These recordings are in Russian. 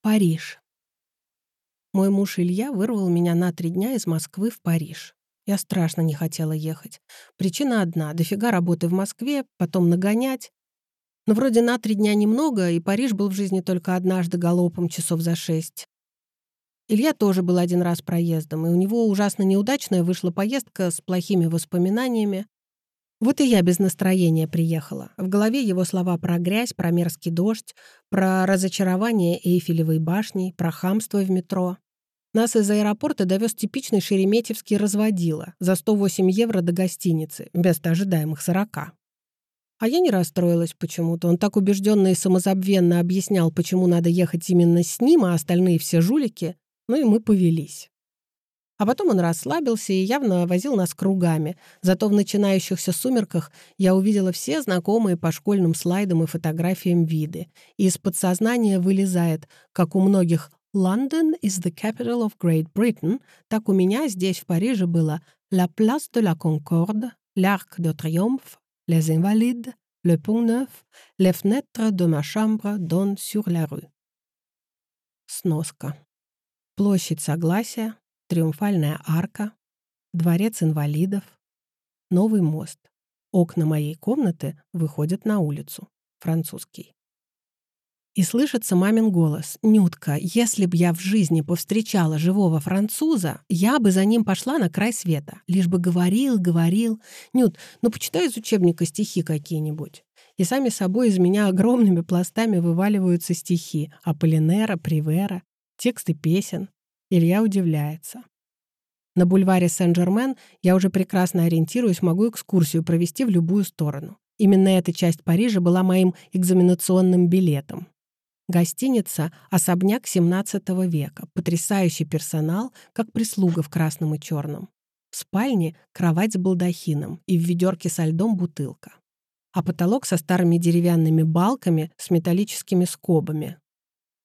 Париж. Мой муж Илья вырвал меня на три дня из Москвы в Париж. Я страшно не хотела ехать. Причина одна — дофига работы в Москве, потом нагонять. Но вроде на три дня немного, и Париж был в жизни только однажды галопом часов за шесть. Илья тоже был один раз проездом, и у него ужасно неудачная вышла поездка с плохими воспоминаниями. Вот и я без настроения приехала. В голове его слова про грязь, про мерзкий дождь, про разочарование Эйфелевой башни, про хамство в метро. Нас из аэропорта довез типичный шереметьевский разводила за 108 евро до гостиницы, вместо ожидаемых 40. А я не расстроилась почему-то. Он так убежденно и самозабвенно объяснял, почему надо ехать именно с ним, а остальные все жулики. Ну и мы повелись. А потом он расслабился и явно возил нас кругами. Зато в начинающихся сумерках я увидела все знакомые по школьным слайдам и фотографиям виды. И из подсознания вылезает, как у многих «London is the capital of Great Britain», так у меня здесь, в Париже, было «La place de la Concorde», «L'Arc de Triomphe», «Les Invalides», «Le Pont Neuf», «Les fenêtres de ma chambre donnent sur la rue». Сноска. Площадь Согласия, Триумфальная арка, Дворец инвалидов, Новый мост. Окна моей комнаты выходят на улицу. Французский. И слышится мамин голос. «Нютка, если б я в жизни повстречала живого француза, я бы за ним пошла на край света. Лишь бы говорил, говорил. Нют, ну почитай из учебника стихи какие-нибудь». И сами собой из меня огромными пластами вываливаются стихи Аполлинера, Привера, тексты песен. Илья удивляется. На бульваре Сен-Жермен я уже прекрасно ориентируюсь, могу экскурсию провести в любую сторону. Именно эта часть Парижа была моим экзаменационным билетом. Гостиница «Особняк XVII века», потрясающий персонал, как прислуга в красном и черном. В спальне кровать с балдахином и в ведерке со льдом бутылка. А потолок со старыми деревянными балками с металлическими скобами,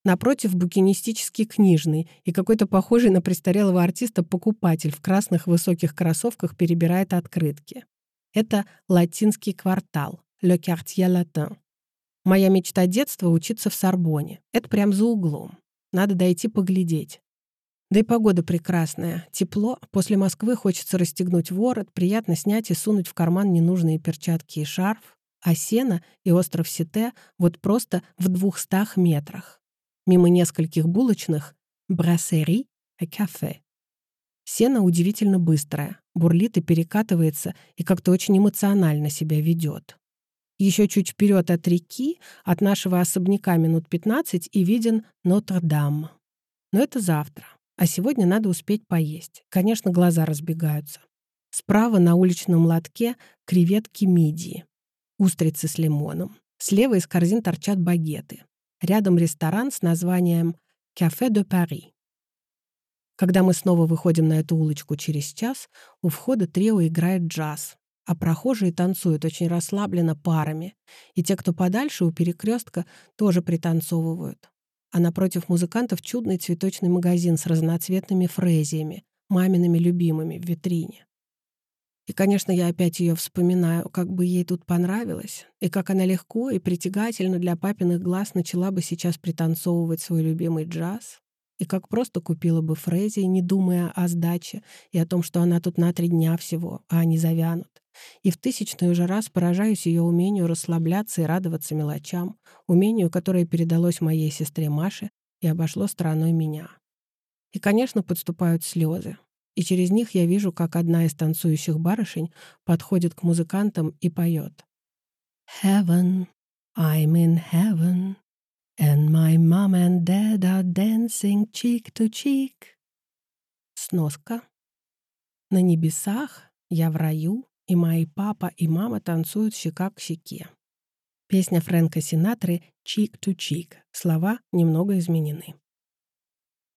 Напротив букинистический книжный и какой-то похожий на престарелого артиста покупатель в красных высоких кроссовках перебирает открытки. Это латинский квартал, Le Quartier Latin. Моя мечта детства — учиться в Сорбоне. Это прям за углом. Надо дойти поглядеть. Да и погода прекрасная. Тепло. После Москвы хочется расстегнуть ворот, приятно снять и сунуть в карман ненужные перчатки и шарф. А сено и остров Сите вот просто в двухстах метрах мимо нескольких булочных «Брассери» и «Кафе». Сено удивительно быстрое, бурлит и перекатывается, и как-то очень эмоционально себя ведет. Еще чуть вперед от реки, от нашего особняка минут 15, и виден Нотр-Дам. Но это завтра. А сегодня надо успеть поесть. Конечно, глаза разбегаются. Справа на уличном лотке креветки мидии, устрицы с лимоном. Слева из корзин торчат багеты. Рядом ресторан с названием «Кафе де Пари». Когда мы снова выходим на эту улочку через час, у входа трио играет джаз, а прохожие танцуют очень расслабленно парами, и те, кто подальше у перекрестка, тоже пританцовывают. А напротив музыкантов чудный цветочный магазин с разноцветными фрезиями, мамиными любимыми в витрине. И, конечно, я опять ее вспоминаю, как бы ей тут понравилось, и как она легко и притягательно для папиных глаз начала бы сейчас пританцовывать свой любимый джаз, и как просто купила бы Фрези, не думая о сдаче и о том, что она тут на три дня всего, а они завянут. И в тысячный уже раз поражаюсь ее умению расслабляться и радоваться мелочам, умению, которое передалось моей сестре Маше и обошло стороной меня. И, конечно, подступают слезы и через них я вижу, как одна из танцующих барышень подходит к музыкантам и поет. Heaven, I'm in heaven, and my mom and dad are dancing cheek to cheek. Сноска. На небесах я в раю, и мои папа и мама танцуют щека к щеке. Песня Фрэнка Синатры «Cheek to Cheek». Слова немного изменены.